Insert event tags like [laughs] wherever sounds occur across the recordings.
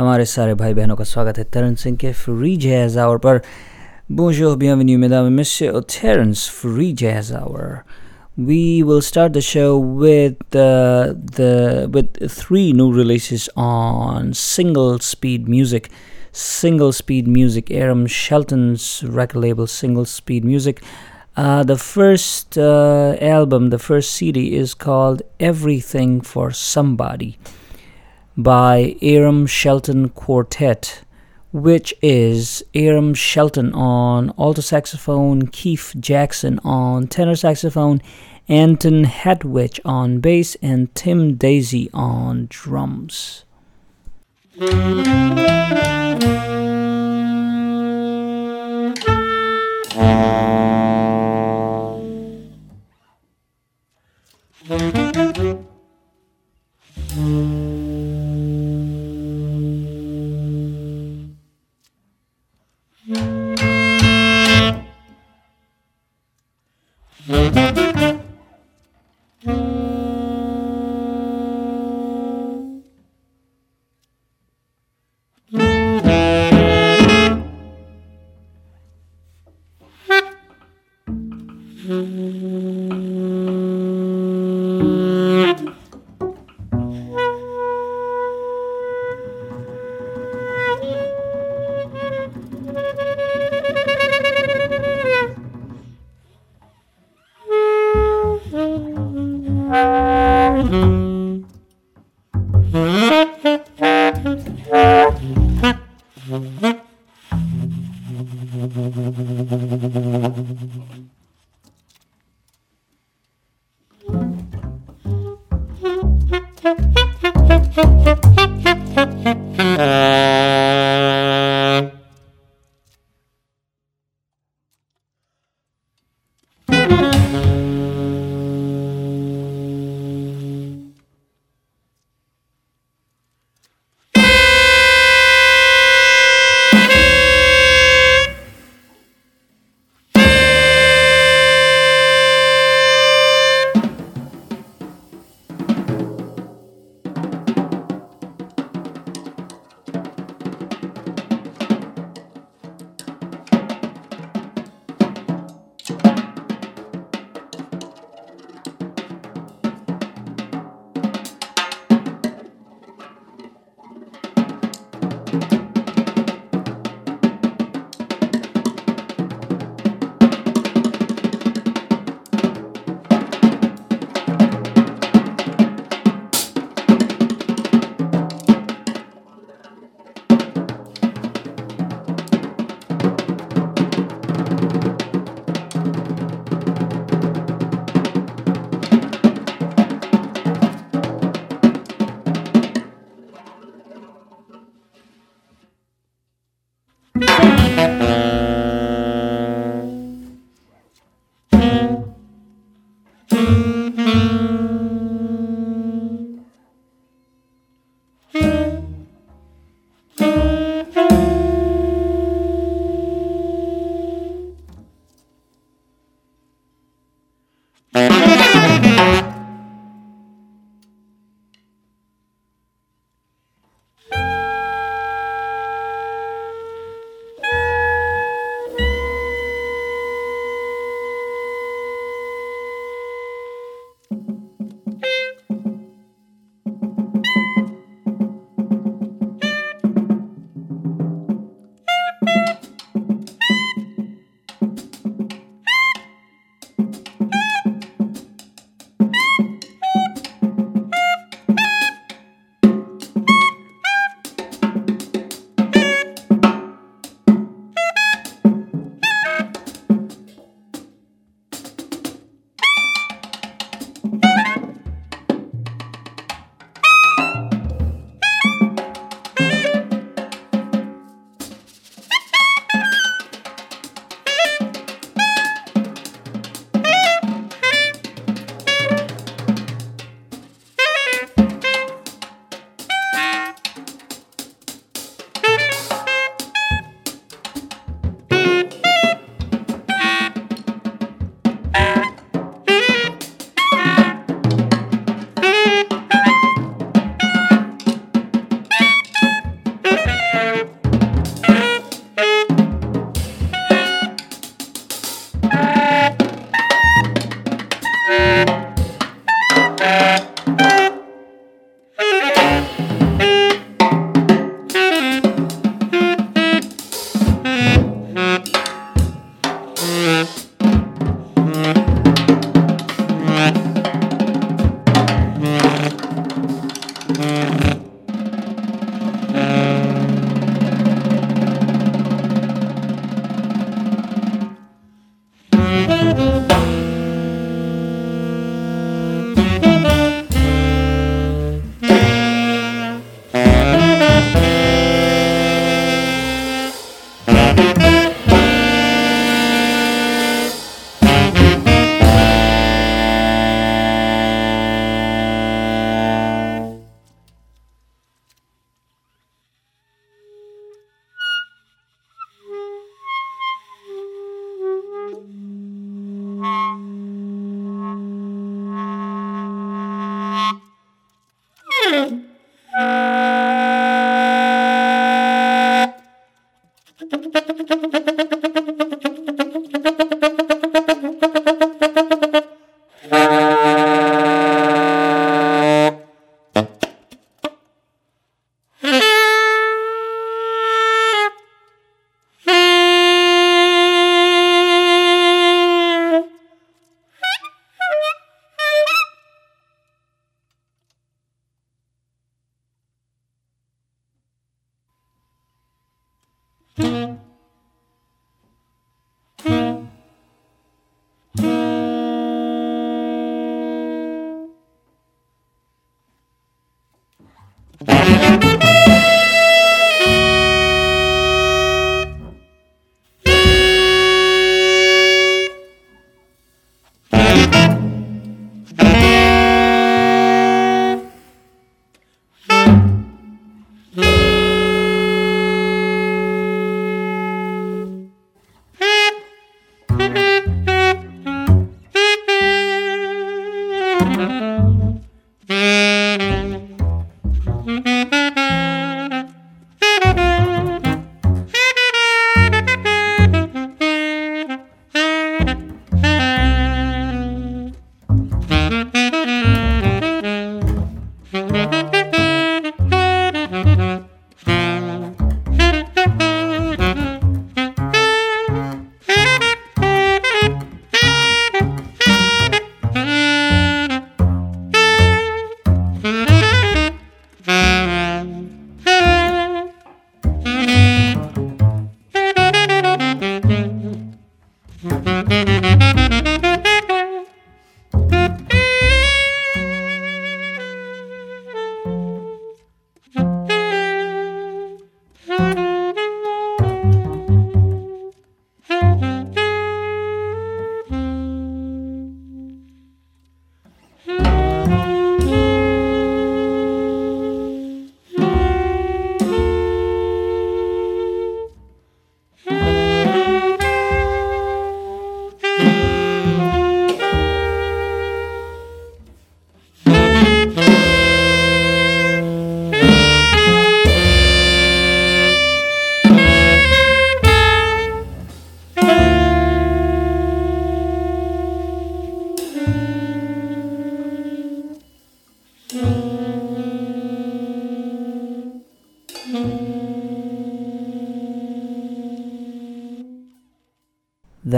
हमारे सारे भाई बहनों का स्वागत है तरन सिंह के फ्री जैज आवर पर Bonjour, bienvenue, mesdames et messieurs, Taran's Free Jazz Hour. We will start the show with uh, the with three new releases on single speed music. Single speed music, Aram Shelton's record label, Single Speed Music. Uh, the first uh, album, the first CD is called Everything for Somebody by Aram Shelton Quartet, which is Aram Shelton on alto saxophone, Keefe Jackson on tenor saxophone, Anton Hatwich on bass, and Tim Daisy on drums. Thank [laughs] you.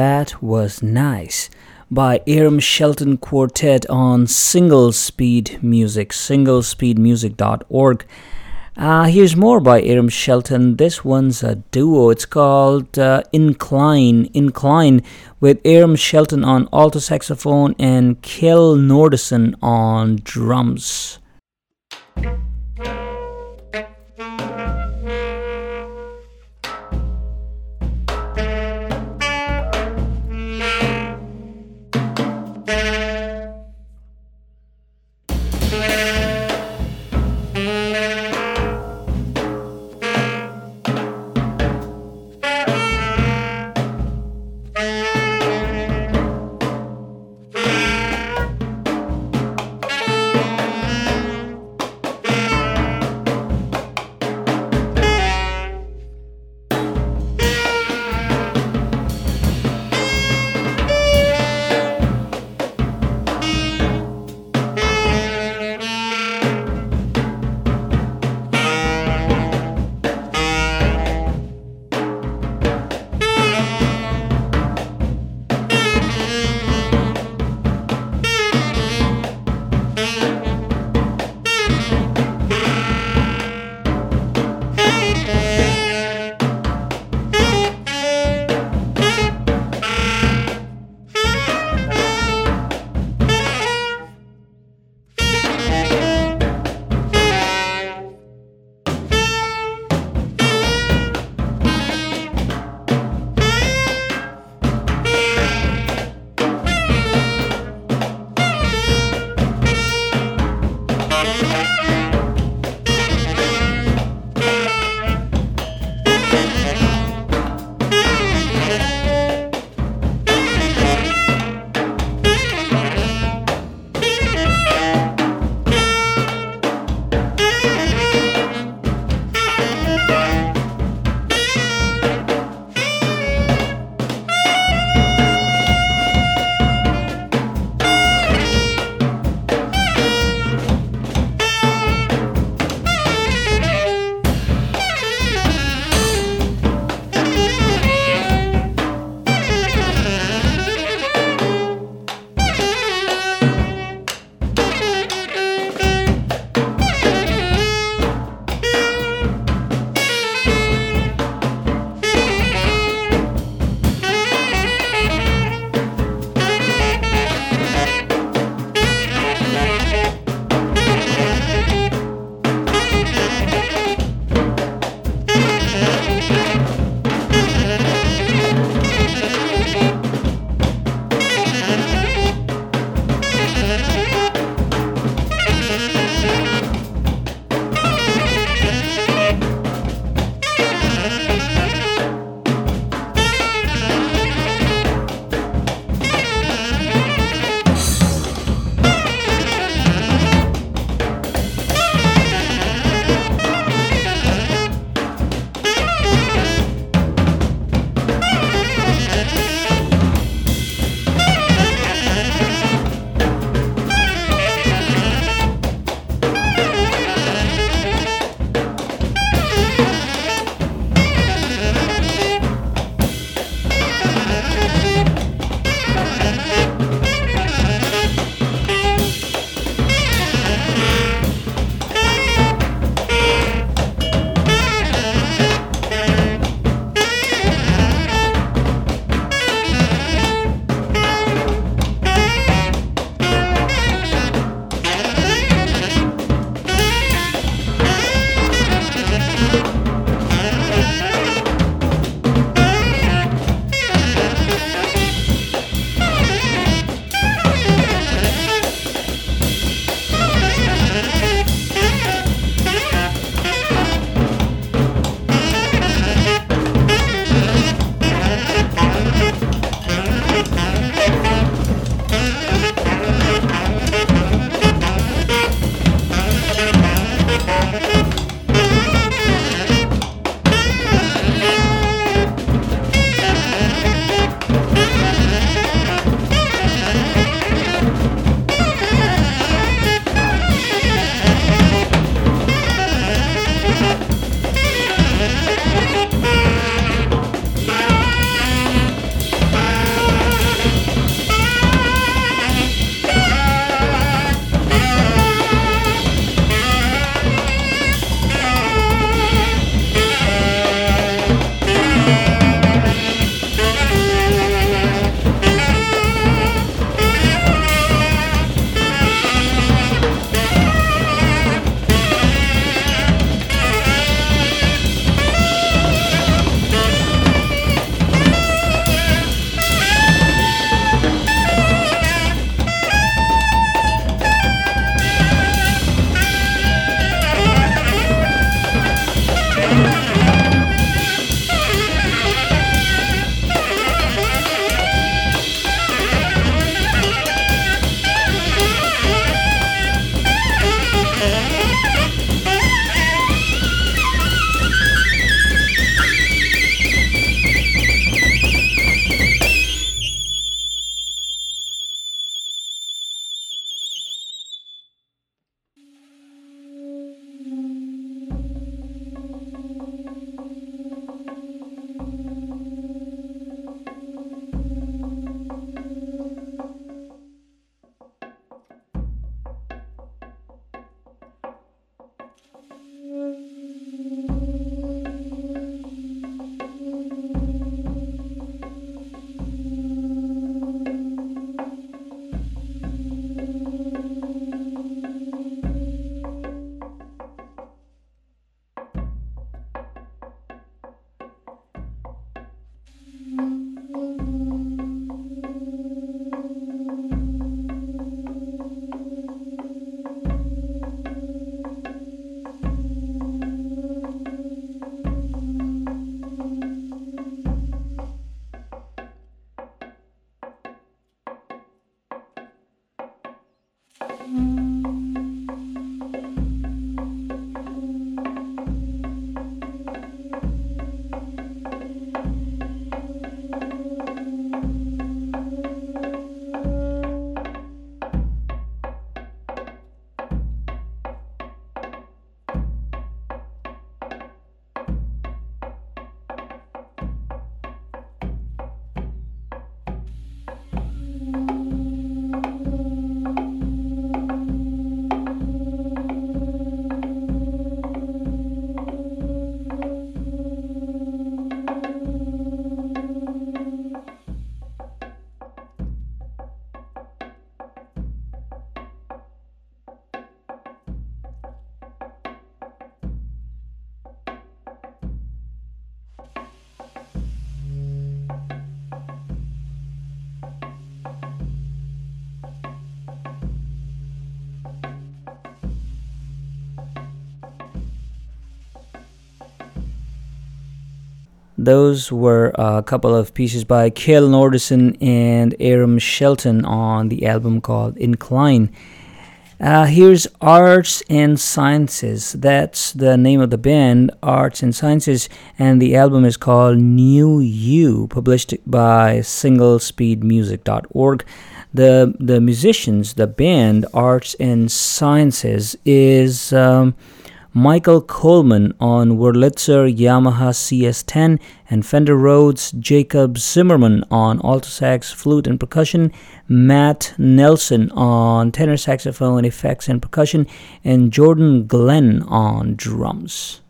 That was nice by Aram Shelton Quartet on Single Speed Music, singlespeedmusic.org. Uh, here's more by Aram Shelton. This one's a duo. It's called uh, Incline. Incline with Aram Shelton on alto saxophone and Kjell Nordeson on drums. Those were a couple of pieces by Kjell Nordeson and Aram Shelton on the album called Incline. Uh, here's Arts and Sciences. That's the name of the band, Arts and Sciences, and the album is called New You, published by singlespeedmusic.org. The the musicians, the band, Arts and Sciences, is um, Michael Coleman on Wurlitzer Yamaha CS10 and Fender Rhodes, Jacob Zimmerman on alto sax, flute, and percussion, Matt Nelson on tenor saxophone, effects, and percussion, and Jordan Glenn on drums.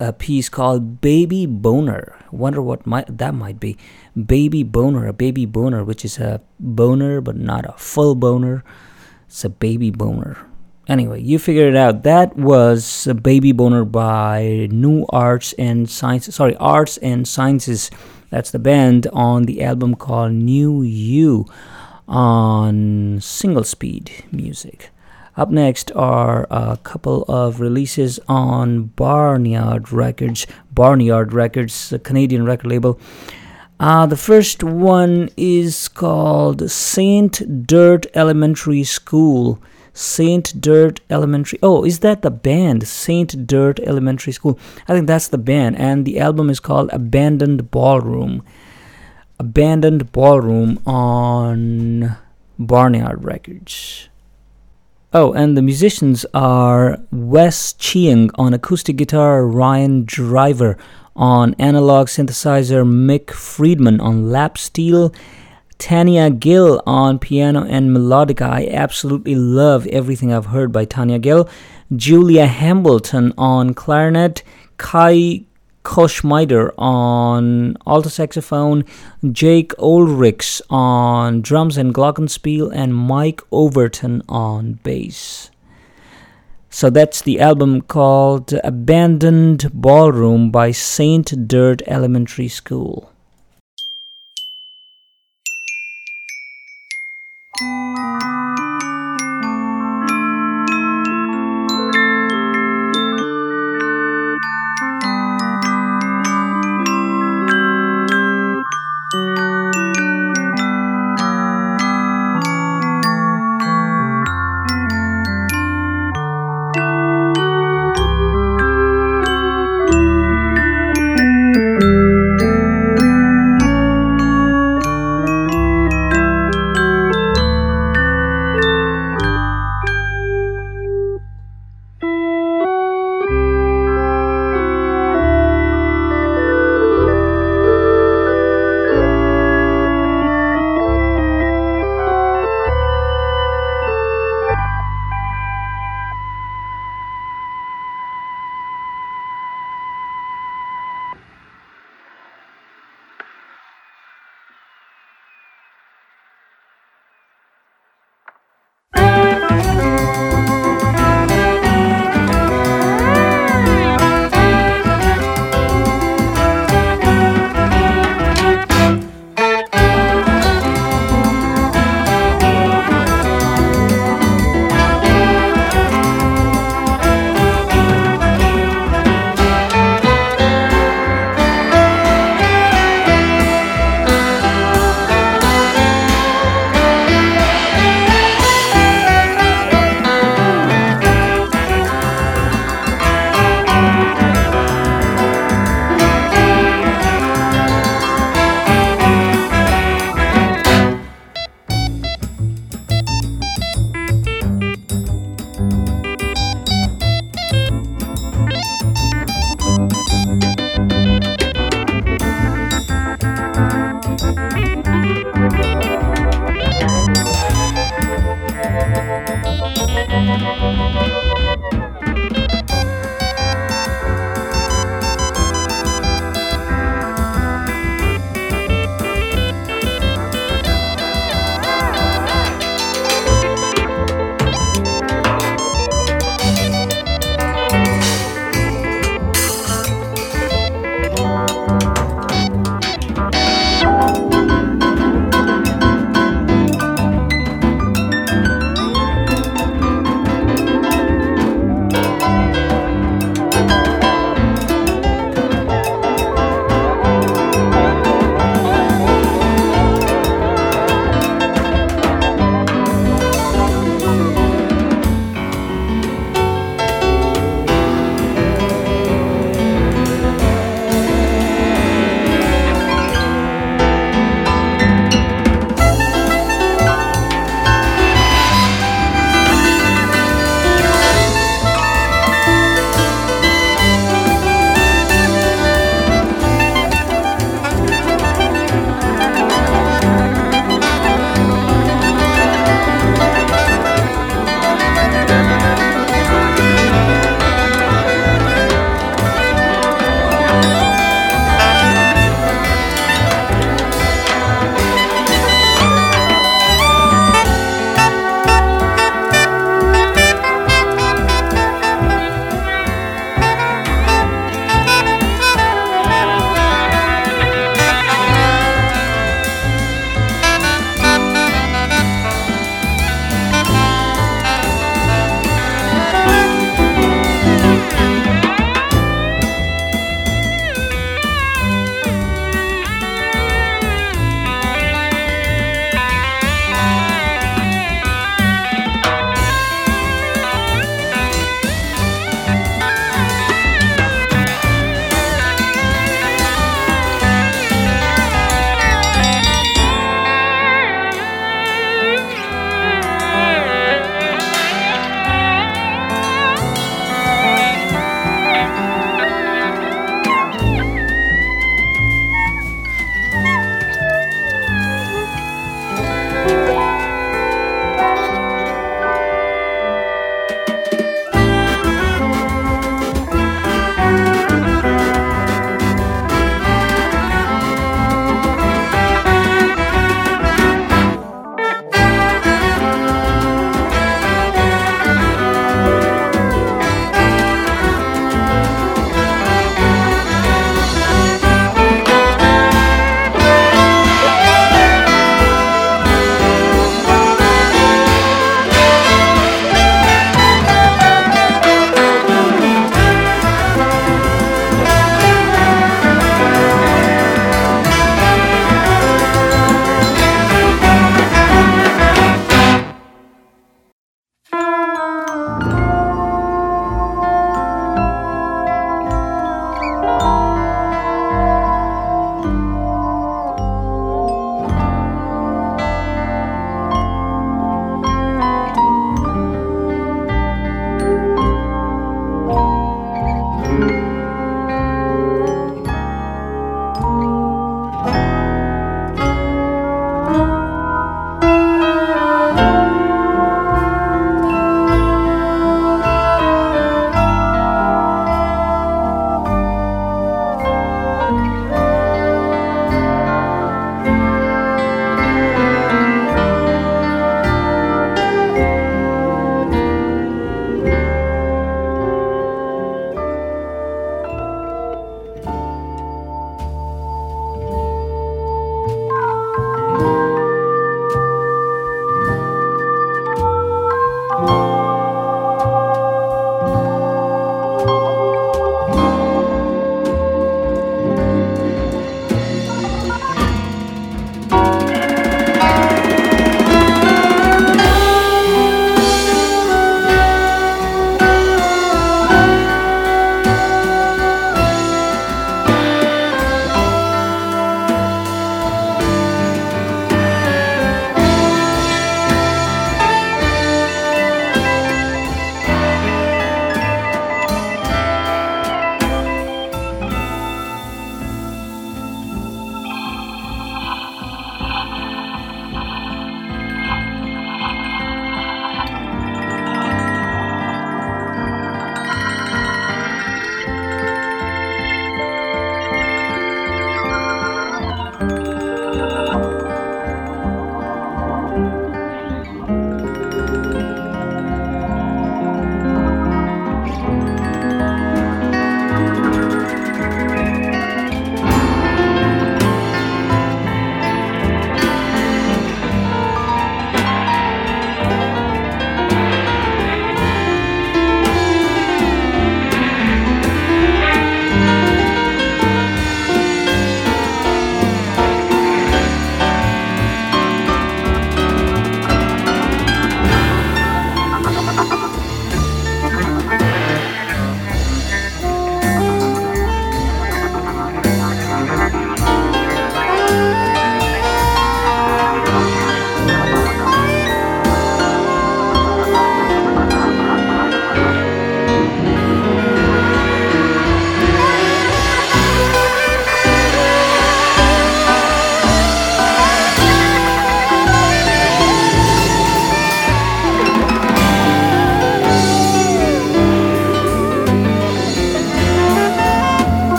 A uh, piece called Baby Boner. Wonder what that might be. Baby Boner, a baby boner, which is a boner but not a full boner. It's a baby boner. Anyway, you figured it out. That was a Baby Boner by New Arts and Sciences. Sorry, Arts and Sciences. That's the band on the album called New You on Single Speed Music. Up next are a couple of releases on Barnyard Records. Barnyard Records, a Canadian record label. Uh, the first one is called Saint Dirt Elementary School. Saint Dirt Elementary. Oh, is that the band? Saint Dirt Elementary School. I think that's the band. And the album is called Abandoned Ballroom. Abandoned Ballroom on Barnyard Records. Oh, and the musicians are Wes Chiang on acoustic guitar, Ryan Driver on analog synthesizer, Mick Friedman on lap steel, Tania Gill on piano and melodica. I absolutely love everything I've heard by Tania Gill. Julia Hambleton on clarinet, Kai Koschmider on alto saxophone, Jake Oelrichs on drums and glockenspiel, and Mike Overton on bass. So that's the album called Abandoned Ballroom by Saint Dirt Elementary School.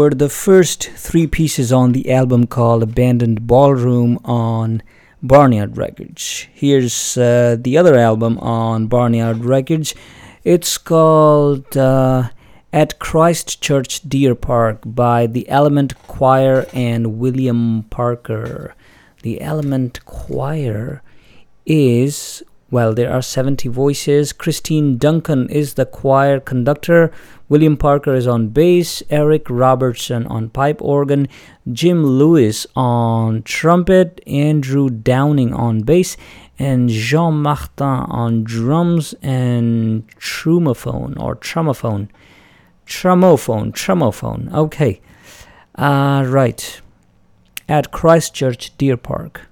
Were the first three pieces on the album called Abandoned Ballroom on Barnyard Records. Here's uh, the other album on Barnyard Records. It's called uh, At Christ Church Deer Park by the Element Choir and William Parker. The Element Choir is well, there are 70 voices. Christine Duncan is the choir conductor. William Parker is on bass. Eric Robertson on pipe organ. Jim Lewis on trumpet. Andrew Downing on bass. And Jean Martin on drums and trumophone or trumophone. Trumophone. Trumophone. Okay. Uh, right. At Christ Church Deer Park.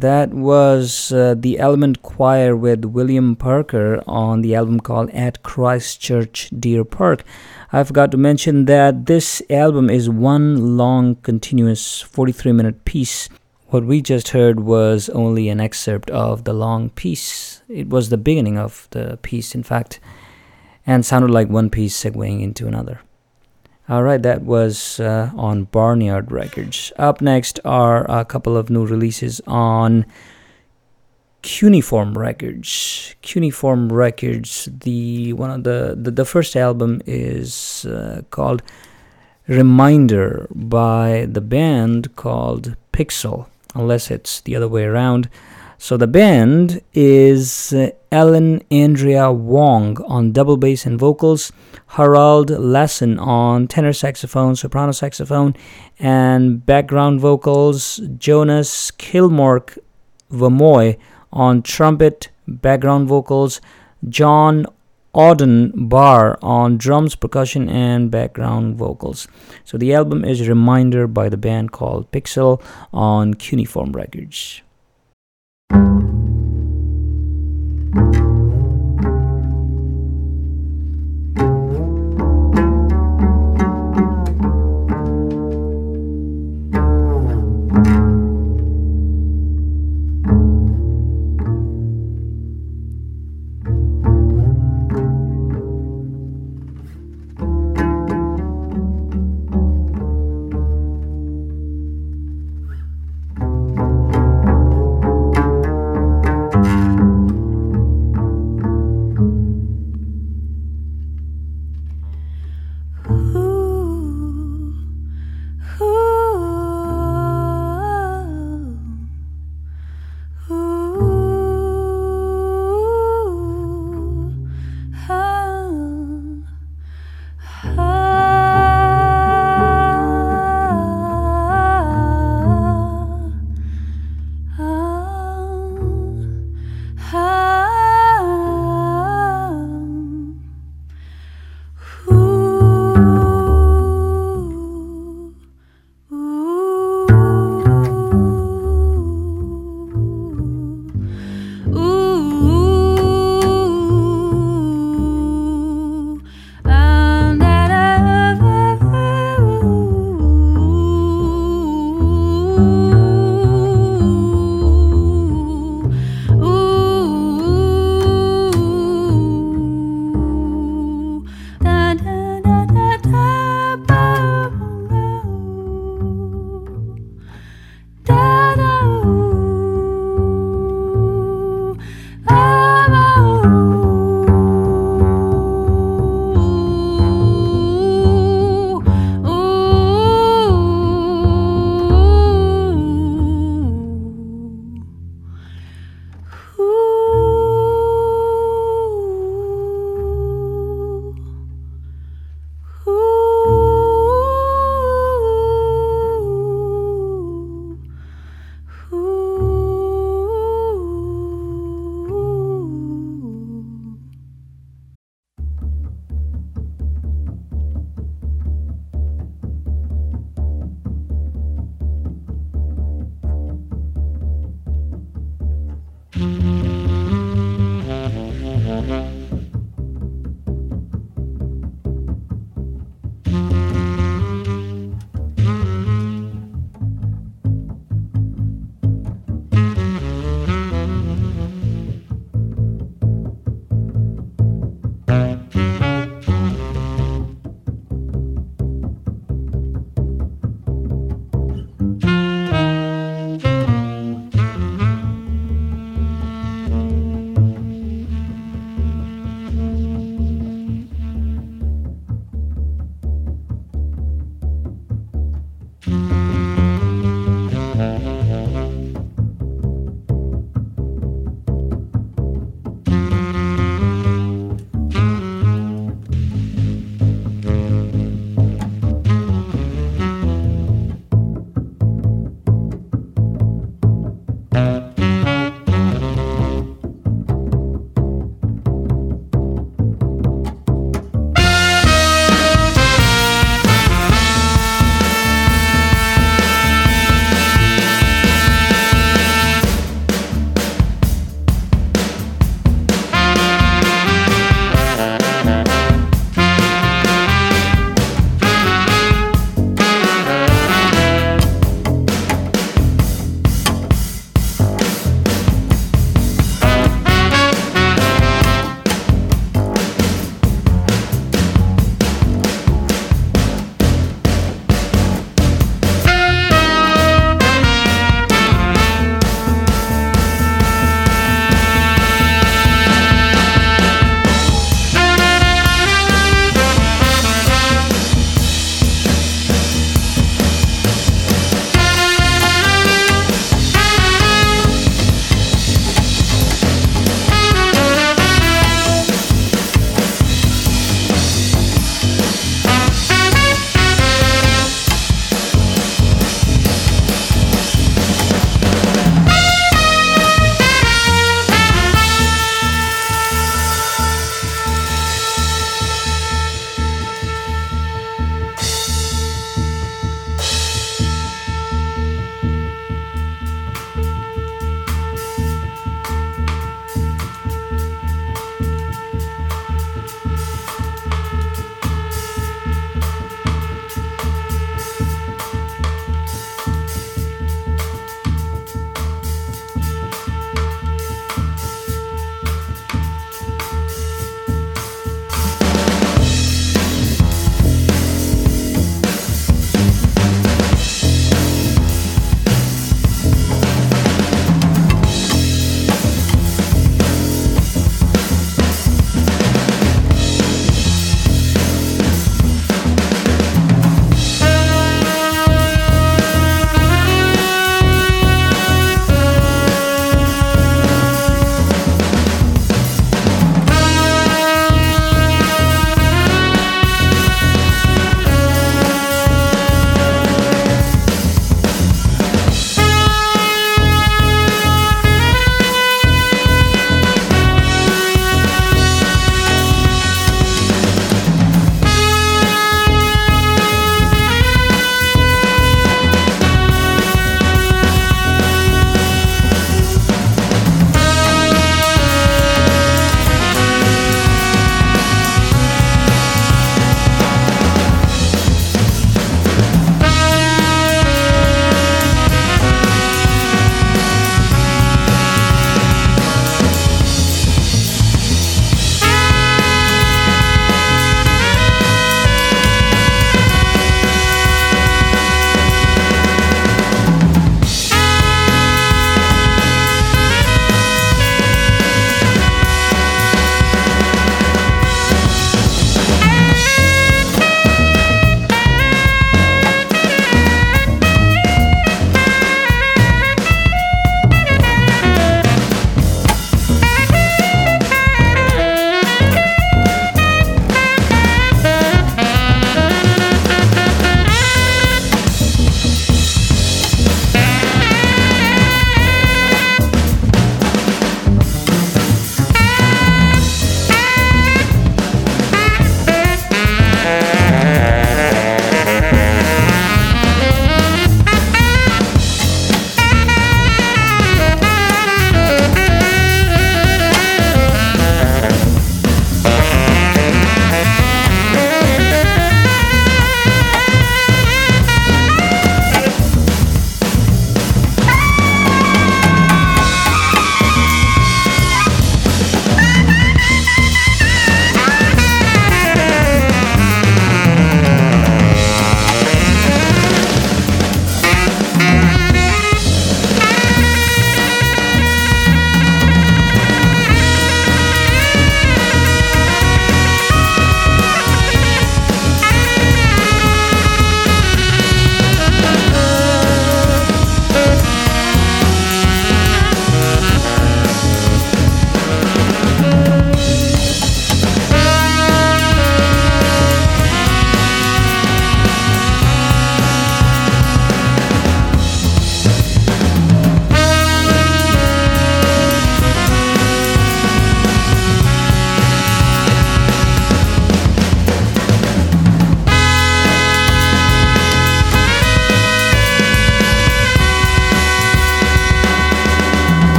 That was uh, the Element Choir with William Parker on the album called At Christ Church Deer Park. I forgot to mention that this album is one long, continuous 43 minute piece. What we just heard was only an excerpt of the long piece. It was the beginning of the piece, in fact, and sounded like one piece segueing into another. All right, that was uh, on Barnyard Records. Up next are a couple of new releases on Cuneiform Records. Cuneiform Records. The one of the the, the first album is uh, called Reminder by the band called Pixel, unless it's the other way around. So the band is uh, Ellen Andrea Wang on double bass and vocals, Harald Lassen on tenor saxophone, soprano saxophone, and background vocals, Jonas Kilmork Vemøy on trumpet, background vocals, Jon Audun Baar on drums, percussion, and background vocals. So the album is Reminder by the band called Pixel on Cuneiform Records thank you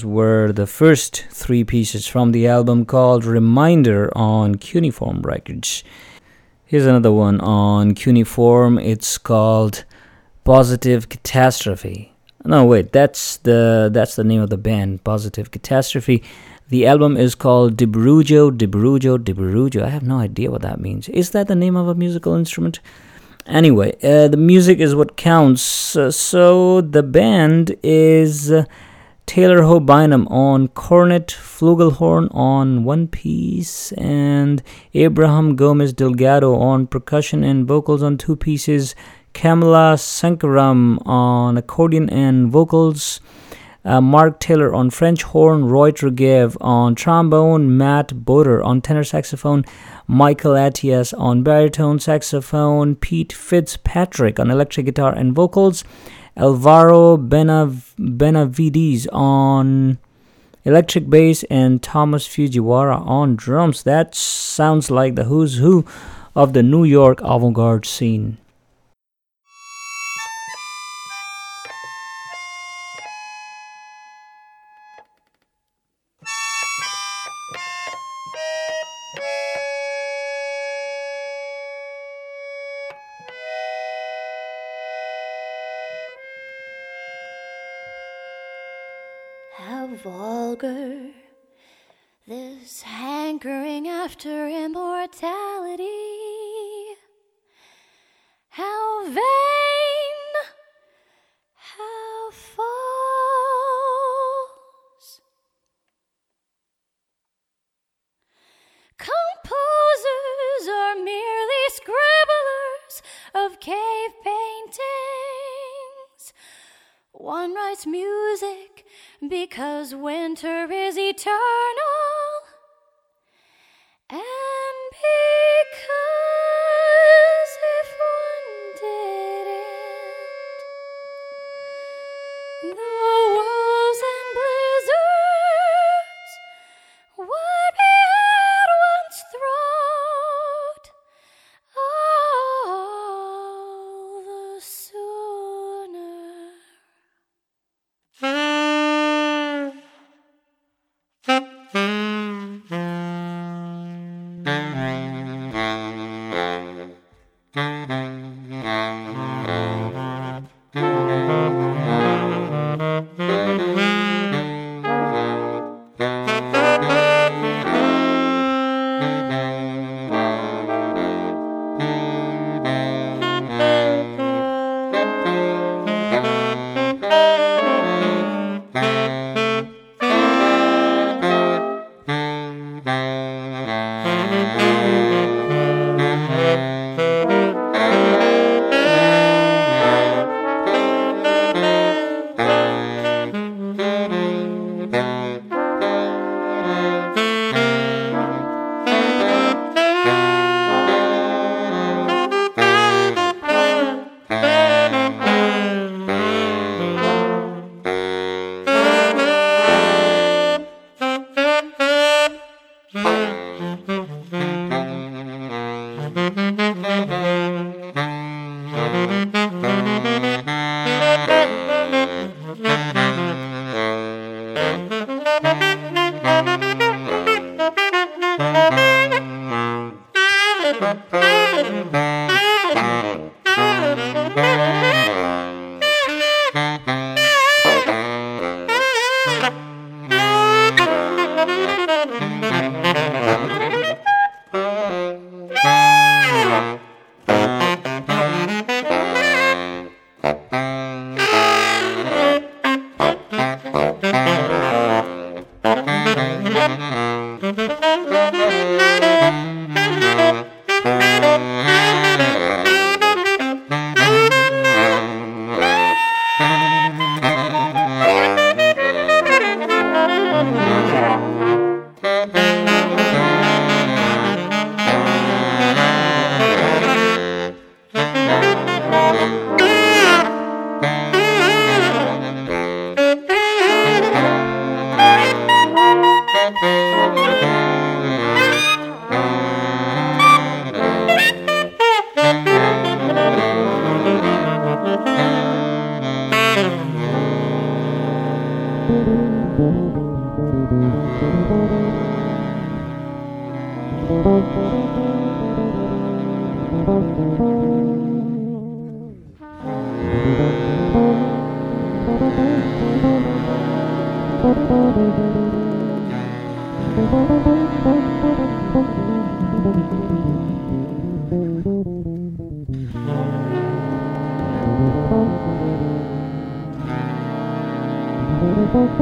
those were the first three pieces from the album called Reminder on Cuneiform Records. Here's another one on Cuneiform. It's called Positive Catastrophe. No, wait, that's the that's the name of the band, Positive Catastrophe. The album is called Dibrujo, Dibrujo, Dibrujo. I have no idea what that means. Is that the name of a musical instrument? Anyway, uh, the music is what counts. Uh, so the band is uh, Taylor Ho Bynum on cornet, flugelhorn on one piece, and Abraham Gomez Delgado on percussion and vocals on two pieces, Kamala Sankaram on accordion and vocals, uh, Mark Taylor on French horn, Reut Regev on trombone, Matt Bauder on tenor saxophone, Michael Attias on baritone saxophone, Pete Fitzpatrick on electric guitar and vocals, Alvaro Benav- Benavides on electric bass, and Thomas Fujiwara on drums. That sounds like the who's who of the New York avant garde scene. One writes music because winter is eternal.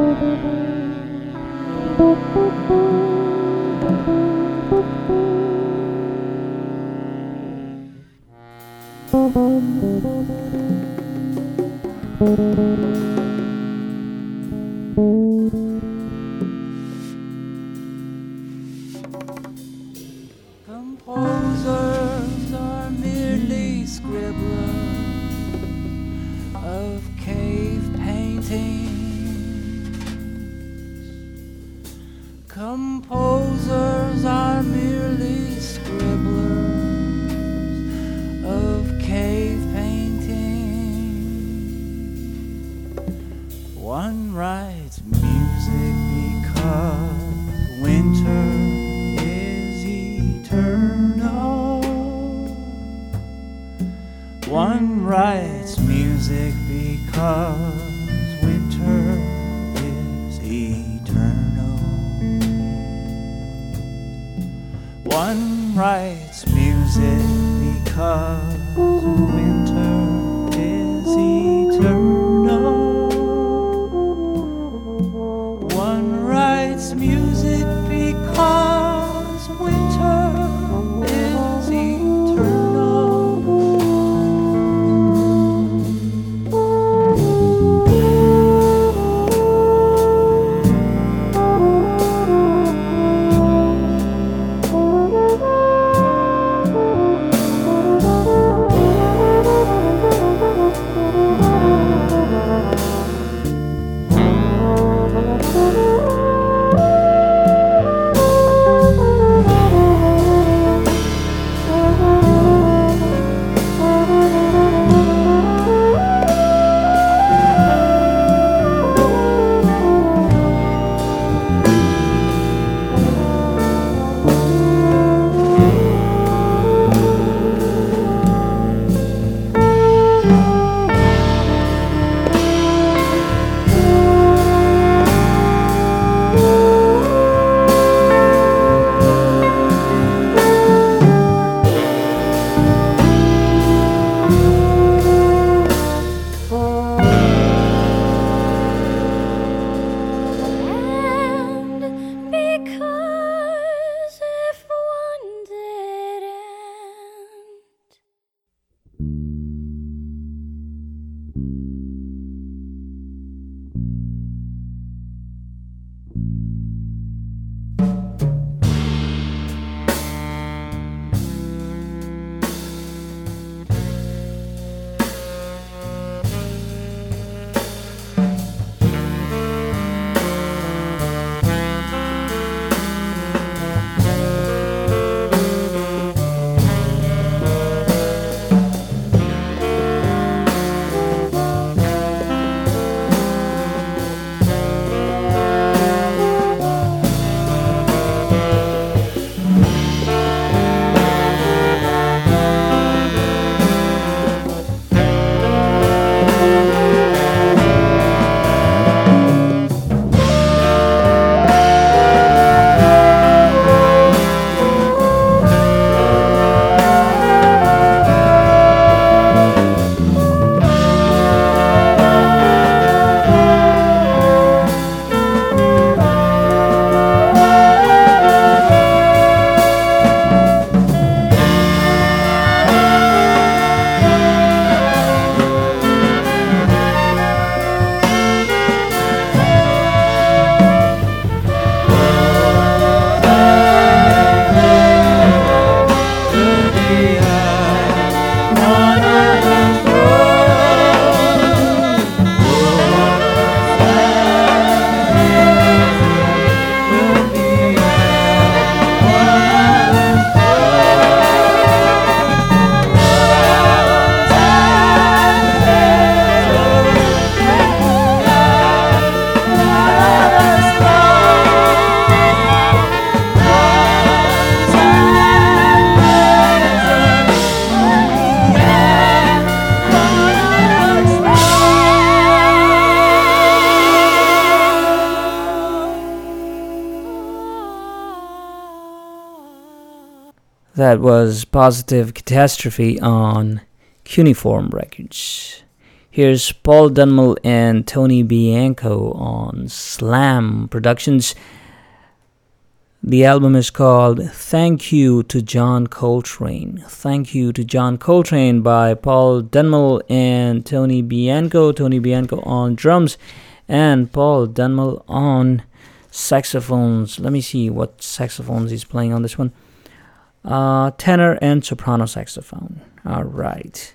Thank you. That was Positive Catastrophe on Cuneiform Records. Here's Paul Dunmall and Tony Bianco on Slam Productions. The album is called Thank You to John Coltrane. Thank You to John Coltrane by Paul Dunmall and Tony Bianco. Tony Bianco on drums and Paul Dunmall on saxophones. Let me see what saxophones he's playing on this one. Uh, tenor and soprano saxophone. All right.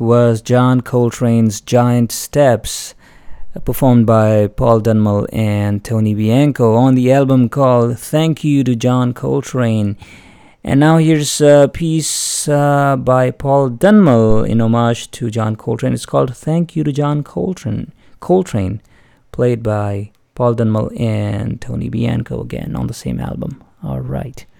Was John Coltrane's Giant Steps, performed by Paul Dunmall and Tony Bianco on the album called Thank You to John Coltrane. And now here's a piece uh, by Paul Dunmall in homage to John Coltrane. It's called Thank You to John Coltrane, Coltrane played by Paul Dunmel and Tony Bianco again on the same album. Alright. Paul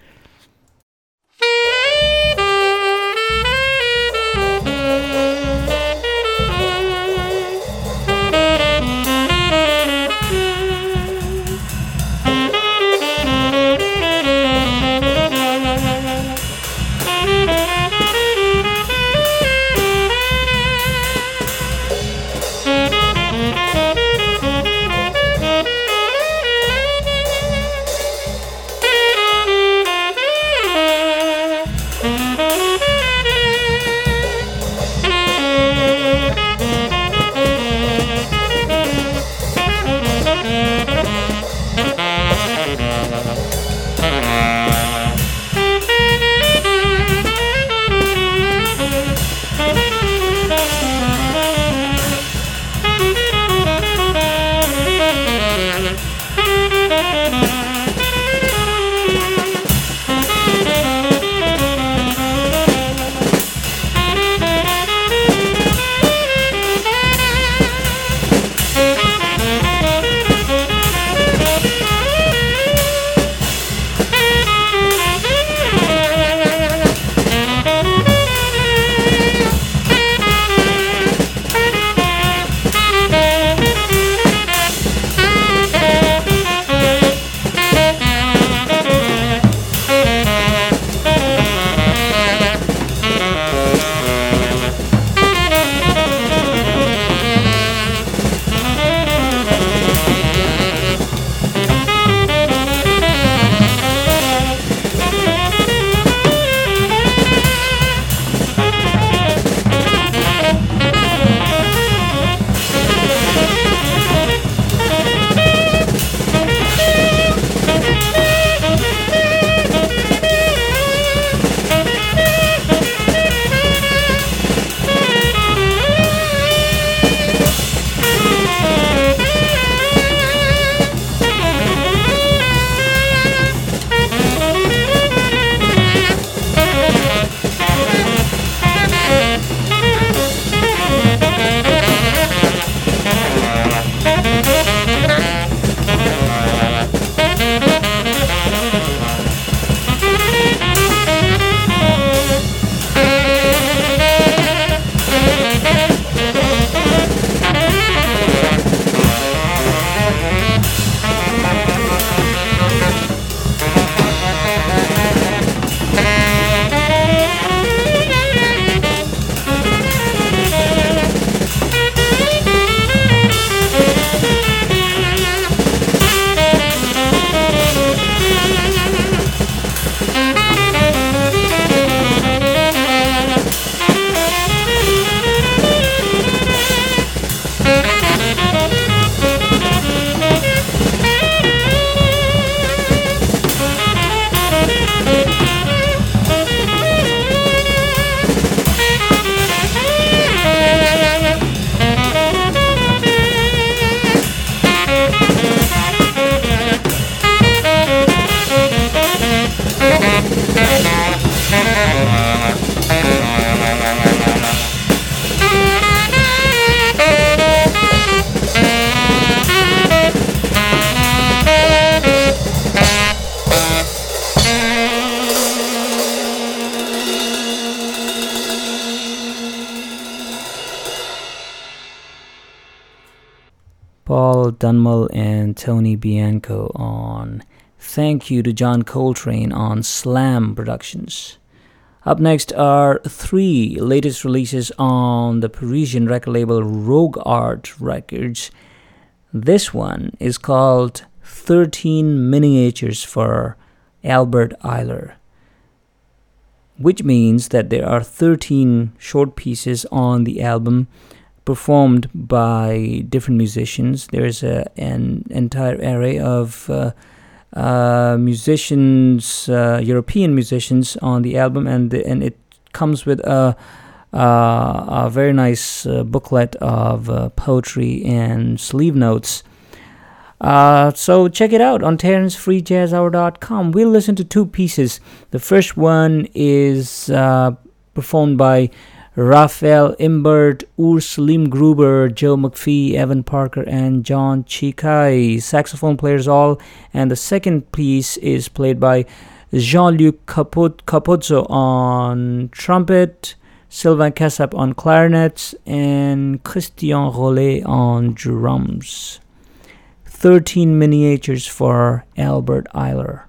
Tony Bianco on Thank You to John Coltrane on Slam Productions. Up next are three latest releases on the Parisian record label Rogue Art Records. This one is called 13 Miniatures for Albert Ayler, which means that there are 13 short pieces on the album performed by different musicians. There's a, an entire array of uh, uh, musicians, uh, European musicians, on the album, and the, and it comes with a a very nice uh, booklet of uh, poetry and sleeve notes. Uh, so check it out on TaransFreeJazzHour.com. We'll listen to two pieces. The first one is performed by Raphael Imbert, Urs Gruber, Joe McPhee, Evan Parker, and John Tchicai, saxophone players all. And the second piece is played by Jean-Luc Capot- Cappozzo on trumpet, Sylvain Kassap on clarinets, and Christian Rollet on drums. 13 miniatures for Albert Ayler.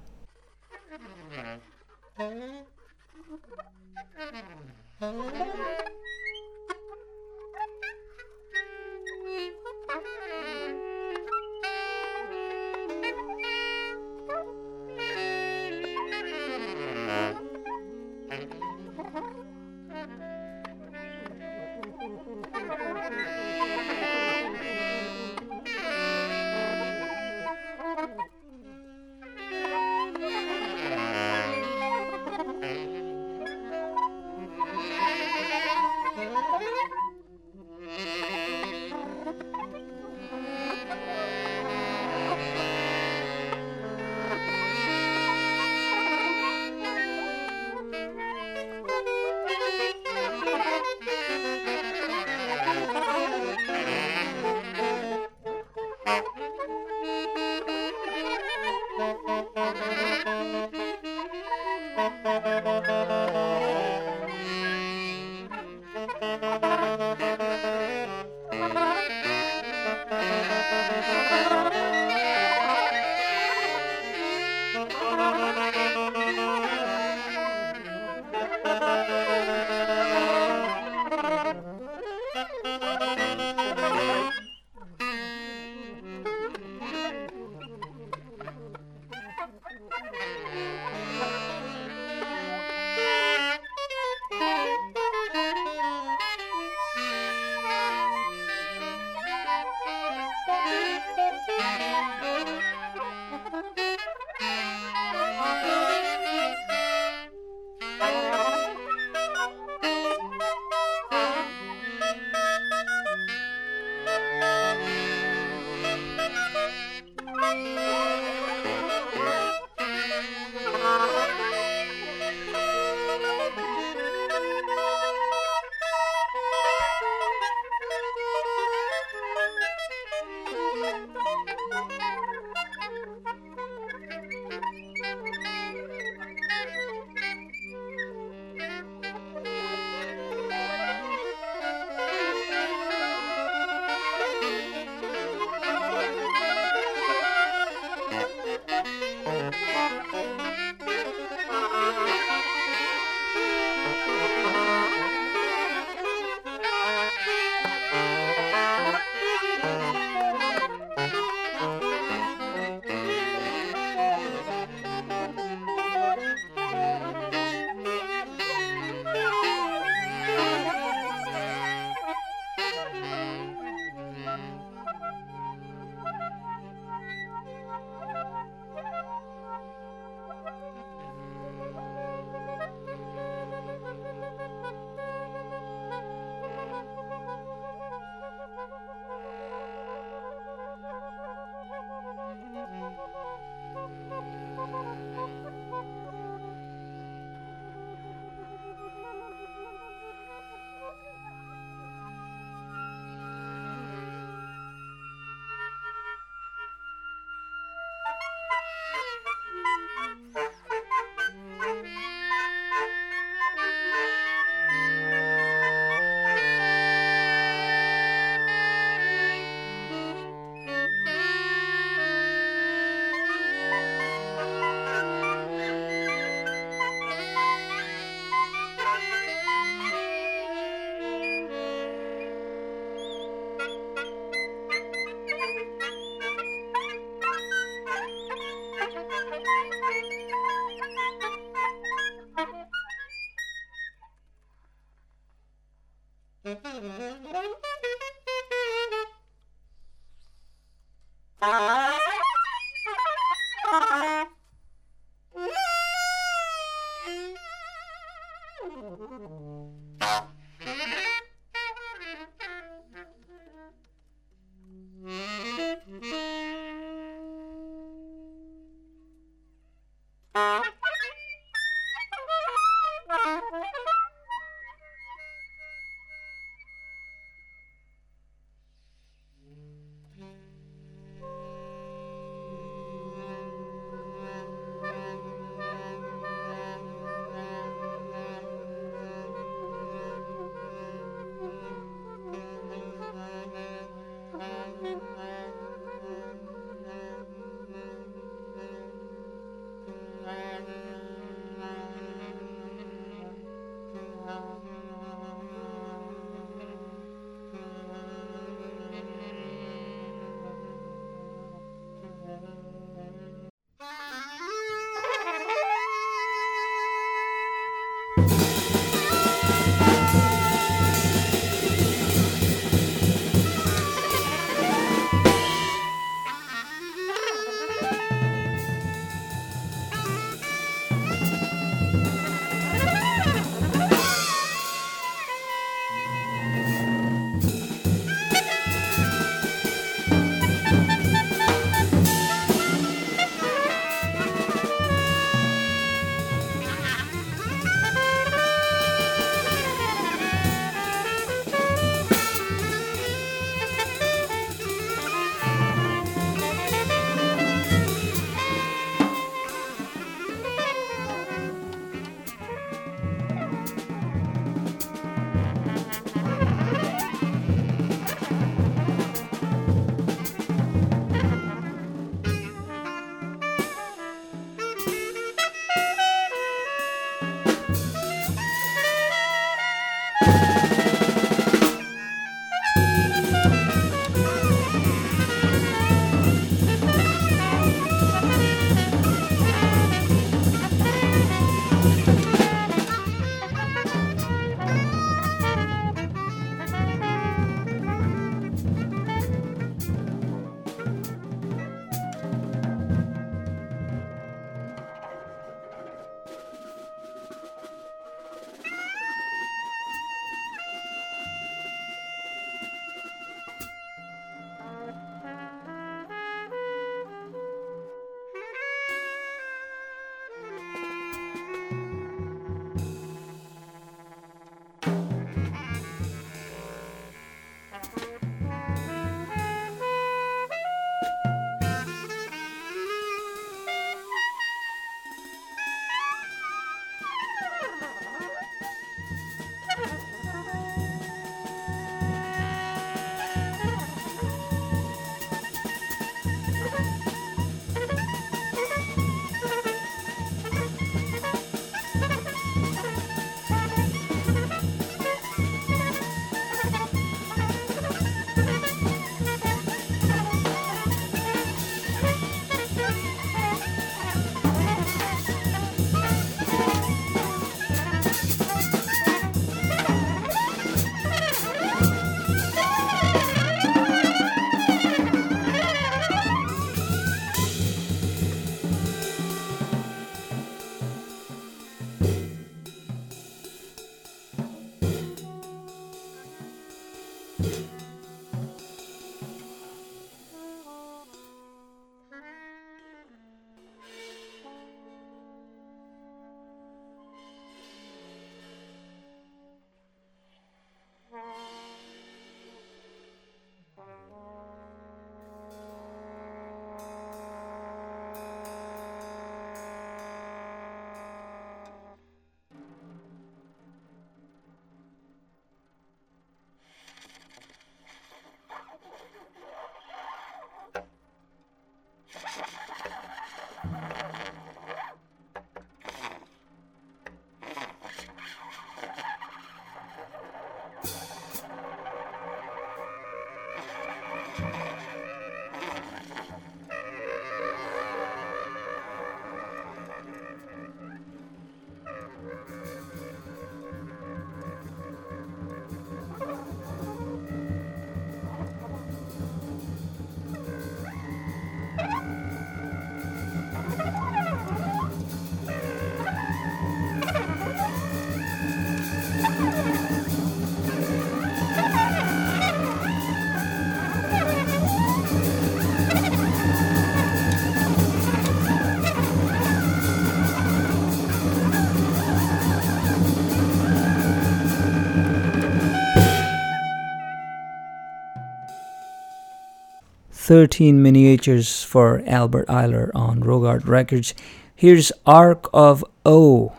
13 miniatures for Albert Ayler on RogueArt Records. Here's Arc of O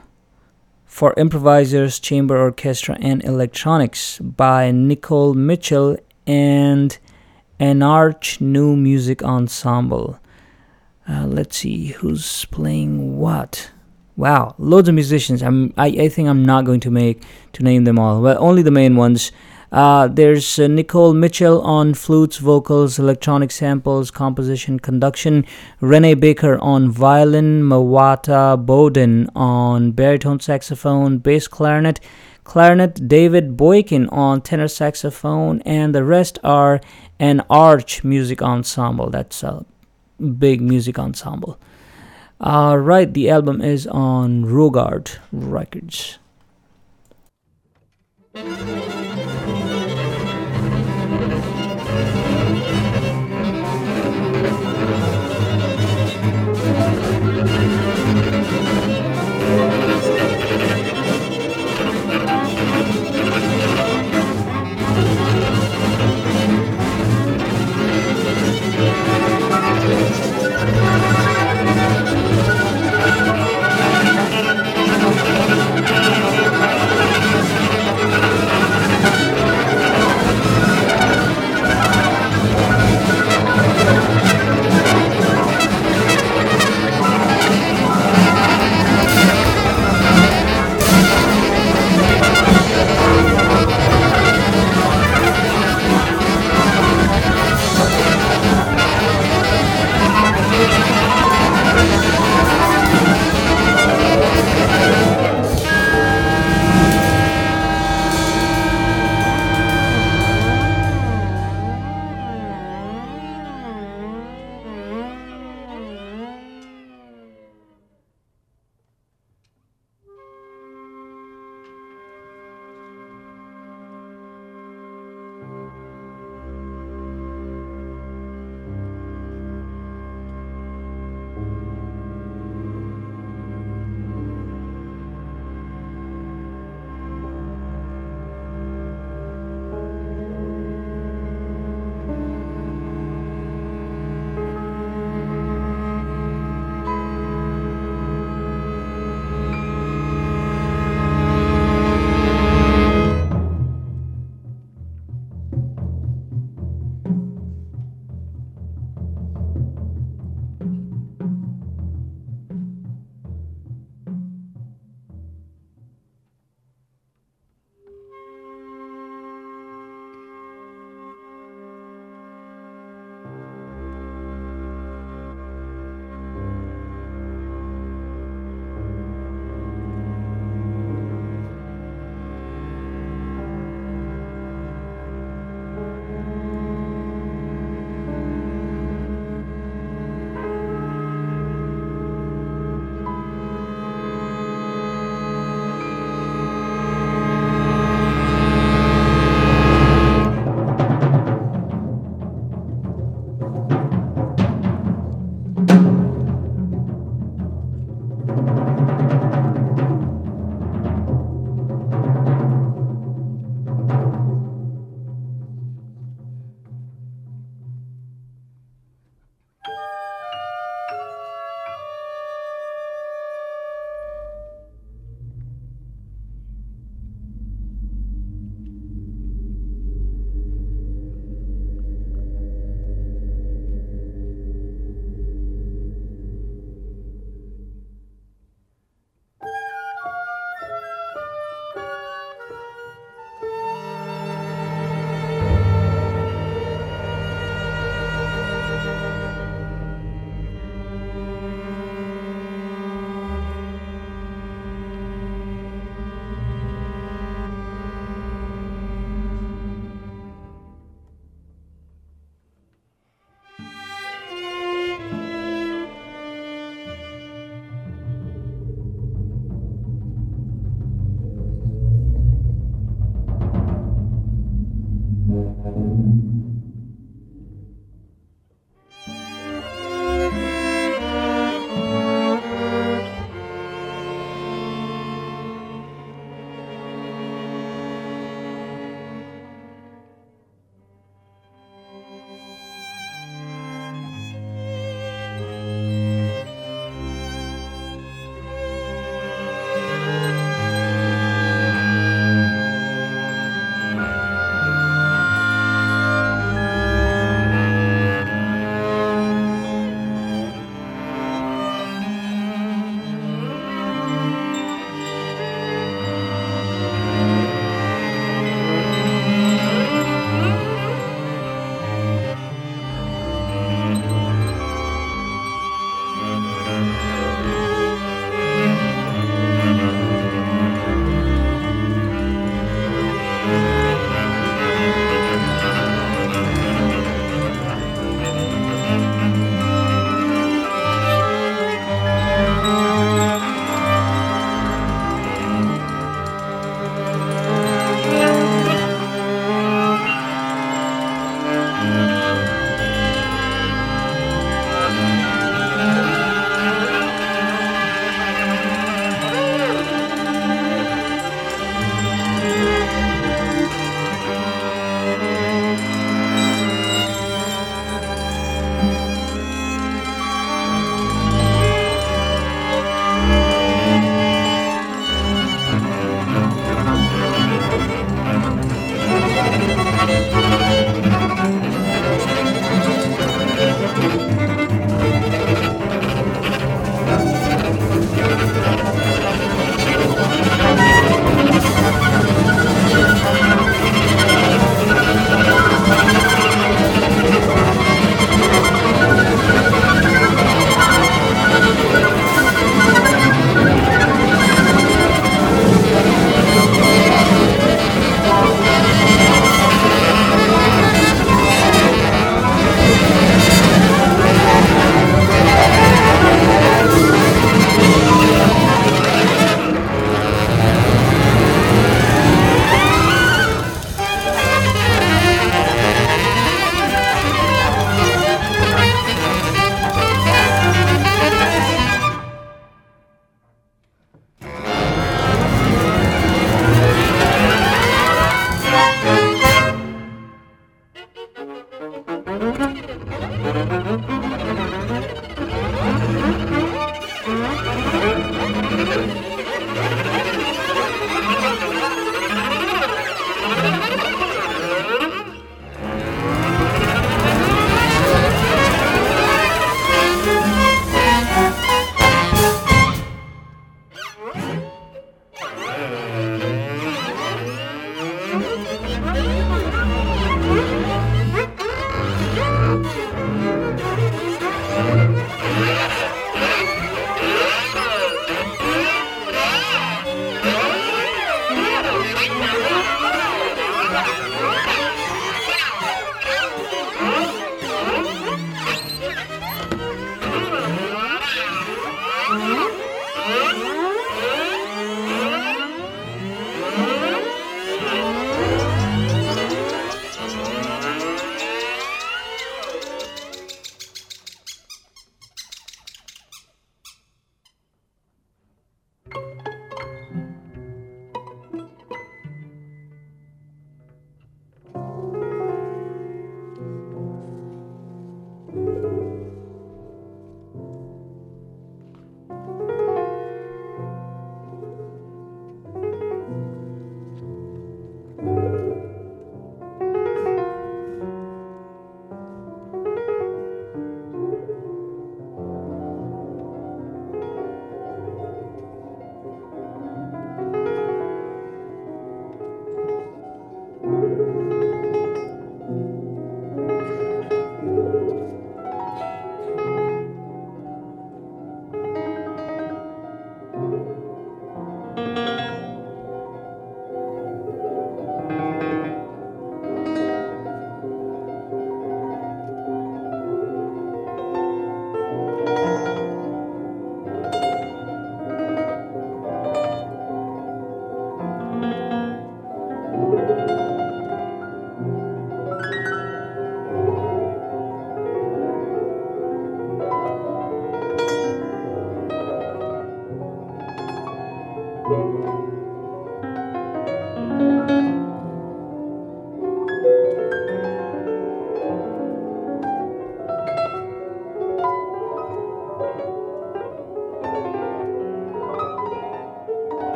for improvisers, chamber orchestra, and electronics by Nicole Mitchell and an Arch New Music Ensemble. Uh, let's see who's playing what. Wow, loads of musicians. I'm, I, I think I'm not going to make to name them all. Well, only the main ones. Uh, there's uh, Nicole Mitchell on flutes, vocals, electronic samples, composition, conduction. Renee Baker on violin. Mwata Bowden on baritone saxophone, bass clarinet, clarinet. David Boykin on tenor saxophone, and the rest are an arch music ensemble. That's a big music ensemble. All right, the album is on RogueArt Records.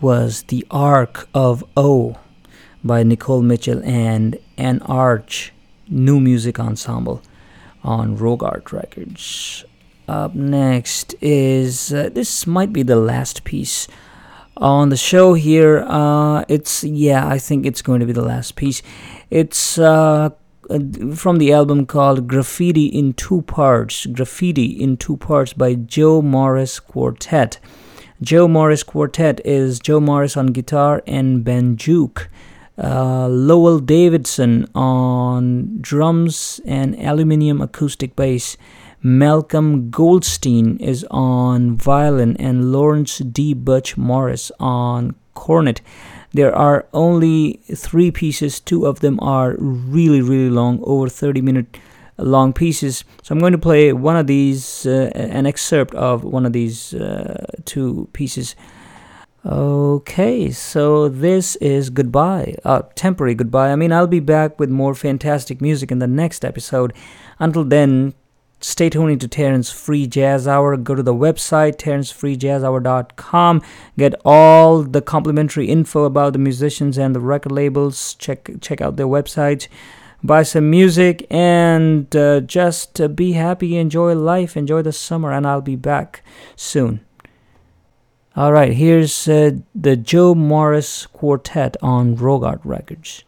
Was The Arc of O by Nicole Mitchell and An Arch New Music Ensemble on RogueArt Records. Up next is uh, this might be the last piece on the show here. Uh, it's yeah, I think it's going to be the last piece. It's uh, from the album called Graffiti in Two Parts. Graffiti in Two Parts by Joe Morris Quartet. Joe Morris Quartet is Joe Morris on guitar and Ben Juke. Uh, Lowell Davidson on drums and aluminium acoustic bass. Malcolm Goldstein is on violin and Lawrence D. Butch Morris on cornet. There are only three pieces, two of them are really, really long, over 30 minute long pieces. So I'm going to play one of these, uh, an excerpt of one of these uh, two pieces. Okay, so this is goodbye, uh, temporary goodbye. I mean, I'll be back with more fantastic music in the next episode. Until then, stay tuned to Taran's Free Jazz Hour. Go to the website, TaransFreeJazzHour.com. Get all the complimentary info about the musicians and the record labels. Check check out their websites buy some music, and uh, just uh, be happy, enjoy life, enjoy the summer, and I'll be back soon. All right, here's uh, the Joe Morris Quartet on RogueArt Records.